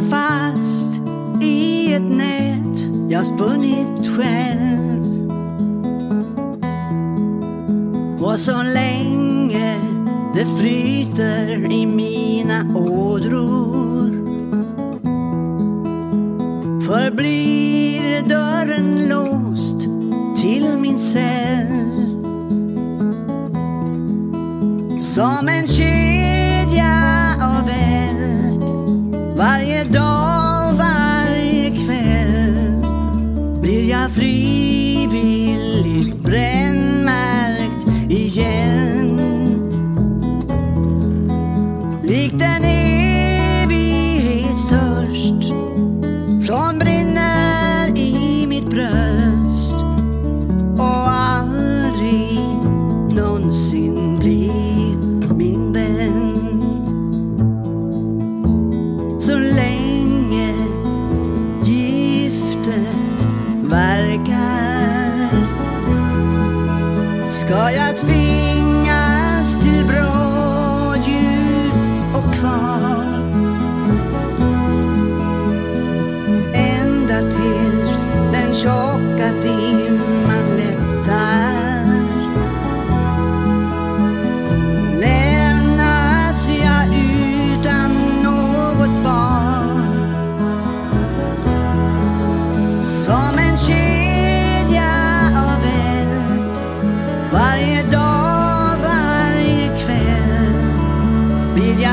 fast i ett nät jag spunnit själv. Och så länge det flyter i mina ådror förblir dörren låst till min cell. Som en kyl blir jag frivilligt brännmärkt igen. Likt en ska jag feet.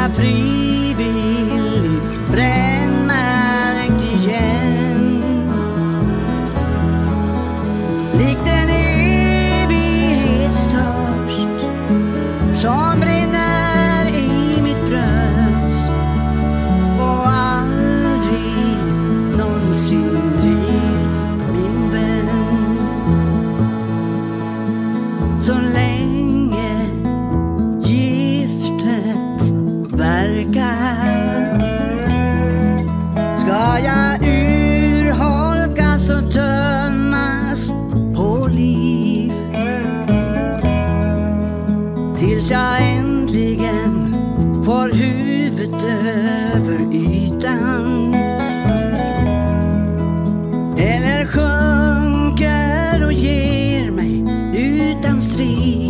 three. Tills jag äntligen får huvudet över ytan. Eller sjunker och ger mig utan strid.